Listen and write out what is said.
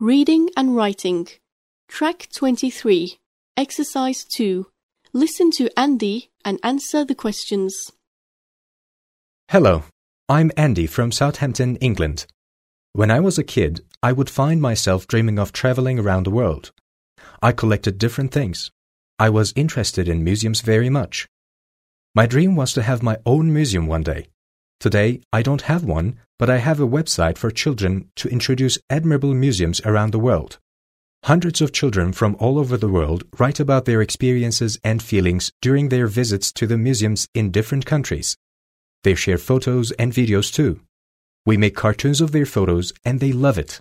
Reading and Writing. Track 23. Exercise 2. Listen to Andy and answer the questions. Hello, I'm Andy from Southampton, England. When I was a kid, I would find myself dreaming of traveling around the world. I collected different things. I was interested in museums very much. My dream was to have my own museum one day. Today, I don't have one, but I have a website for children to introduce admirable museums around the world. Hundreds of children from all over the world write about their experiences and feelings during their visits to the museums in different countries. They share photos and videos too. We make cartoons of their photos and they love it.